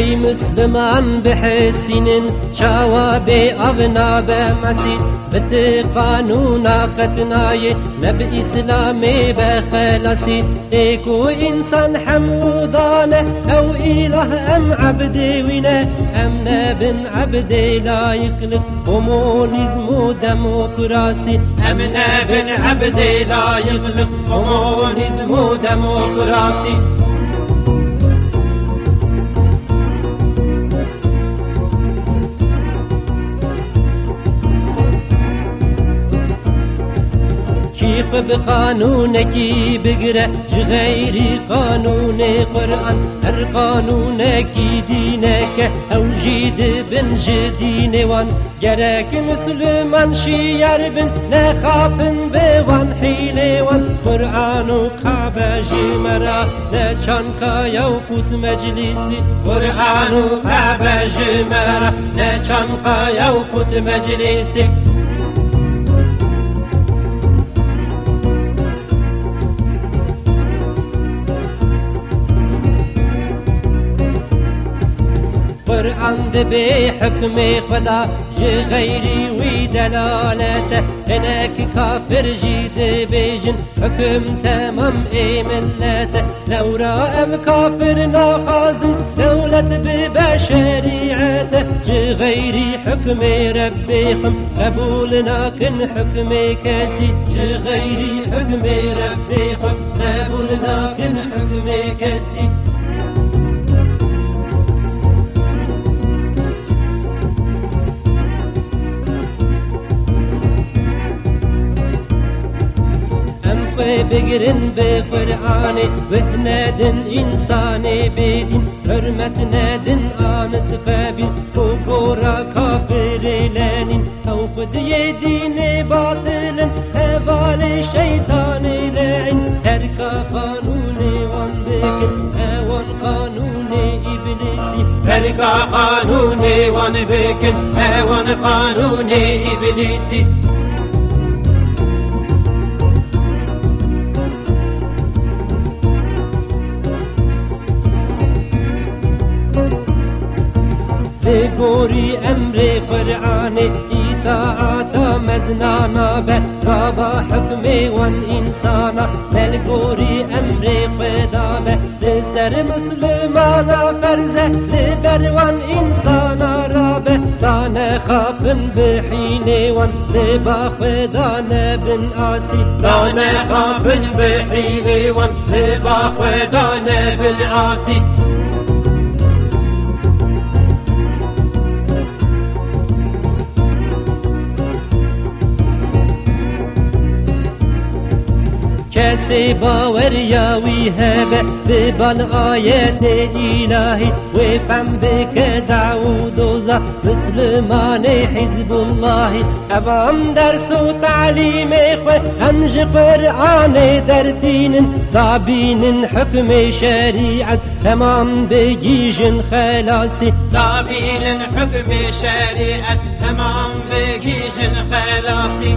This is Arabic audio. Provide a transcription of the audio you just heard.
مسلمان بحسين شواب أبنا بمسيد بت قانون قتناي نبي إسلامي بخلصي إيكو إنسان حمودانة أو إله أم عبدي وينة أم نبن عبدي لا يخلق كومونيزم وديمقراطي أم نبن عبدي لا يخلق كومونيزم وديمقراطي كيف بقانونك بقرأ غير قانون قرآن هر قانونك دينك أو جيد بن جدين وان. جرك مسلمان شيار بن نخافن بوان حيلة وان. قرآن كعبة جمرا نشان كايا وقوت مجلسي قرآن كعبة جمرا نشان كايا وقوت مجلسي عند بحكم خدا جي غيري ودلالته. هناك كافر جيد بيجن حكم تمام اي ملته لو رأم كافر ناخازن دولة ببشريعته. جي غيري حكم ربي خم قبولنا كن حكم كاسي. جي غيري حكم ربي خم قبولنا كن حكم كاسي. بقرن بقرآن وهنادن إنساني بيدين حرمة نادن آمد قابل وقورا كافر لانين أو خد يدين باطل هبال شيطان لعن هركا قانون وان بكن هوان قانون إبليسي هركا قانون وان بكن هوان قانون إبليسي بگوری أمر قرآن اطاعت مزنانا به رابا حکم وان انسانا. بلگوری أمر قدامه لسر مسلمانا فرزه لبر وان انسانا رابه دان خافن بحين وان لبا خدان بن آسي دان خافن بحين وان لبا خدان بن آسي کسی باور یاوی هبه ببال آیت الهی. و فهم بک دعود وزا مسلمان حزب الله اوام درس و تعلیم خو همج قرآن در دین دابین حکم شریعت تمام بگیجن خلاصی. دابین حکم شریعت تمام بگیجن خلاصی.